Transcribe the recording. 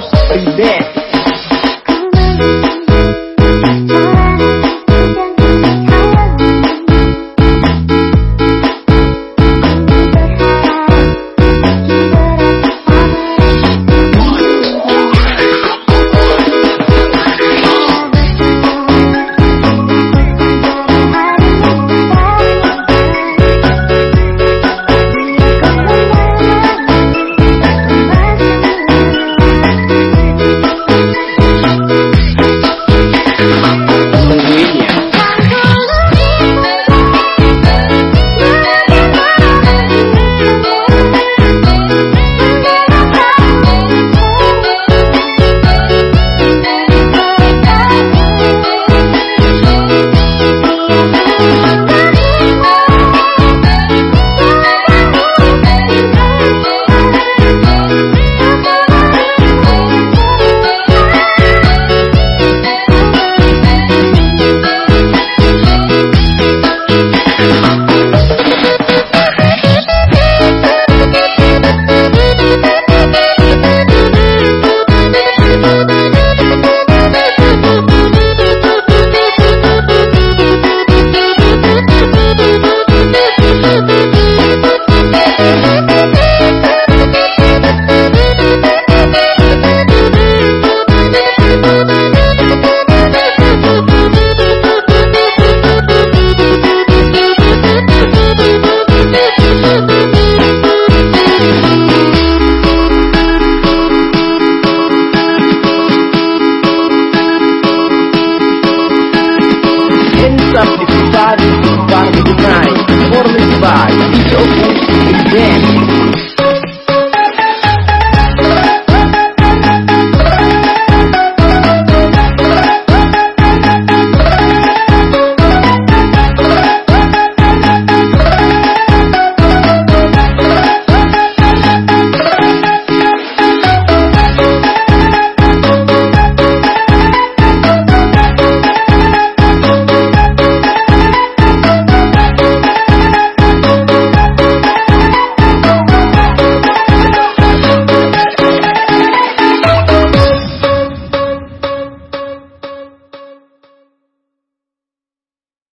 Be back. party tonight. Formally by DJ Opus